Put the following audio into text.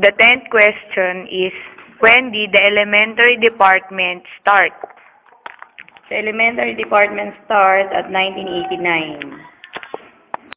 The tenth question is, when did the elementary department start? The elementary department starts at 1989.